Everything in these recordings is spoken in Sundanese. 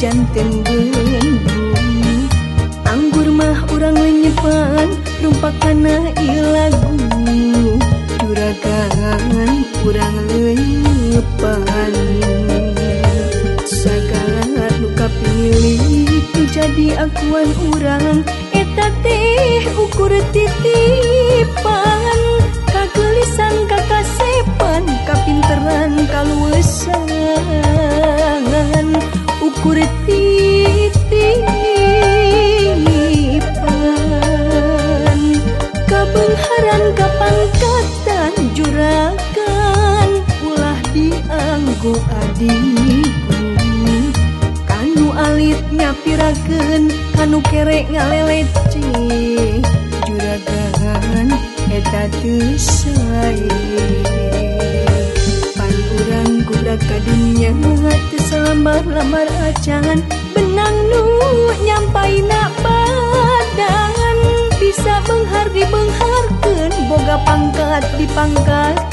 jantan bendung anggur mah orang menyepan rumpakana ilagu juragan kurang lepan segala luka pilih itu jadi akuan orang eta teh ukur titipan kagelisan kakasepan. kurtitipan kabenharan kapangkatan juragan ulah dianggo adiku kanu alit nyapirakeun kanu kerek ngaleleci. Juragan eta teu sae. Lamar acangan benang nu nyampai nak badangan. Bisa benghar dibengharkeun boga pangkat dipangkatkeun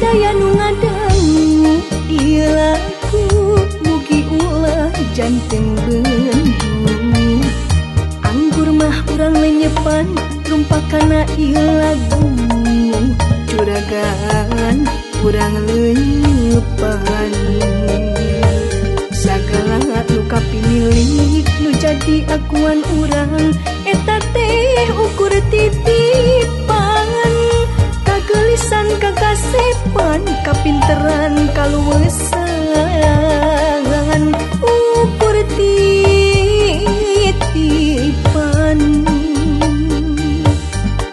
daya nu ngadangu. Lagu mugi ulah janten bendung anggur mah kurang lenyepan rumpakana ilagu curagan kurang lenyepan. Sagala luka pimilik nu jadi akuan urang. Eta teh ukur titik Kasuan kekasipan kapinteran kaluwesan ukur titipan.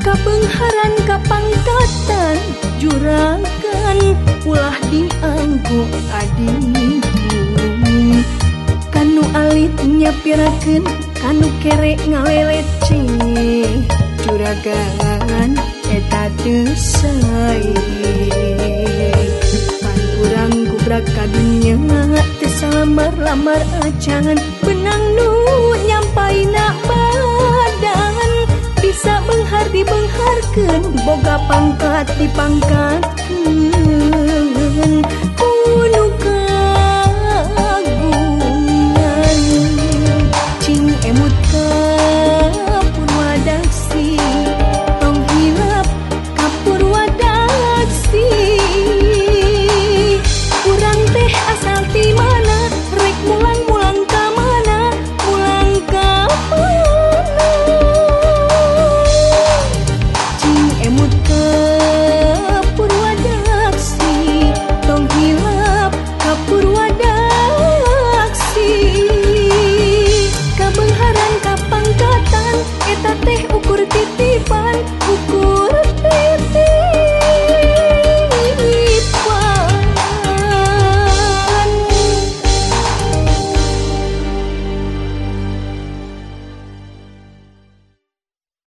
Kapengharan kapangtatan juragan ulah dianggu adi Kanu alit nyapirakeun kanu kere ngalelet juragan. Pankuran kubrak kadunya Tesamar lamar acan. Benang nu nyampai nak badan. Bisa benghar dibengharkan Boga pangkat dipangkatkan. baik ukur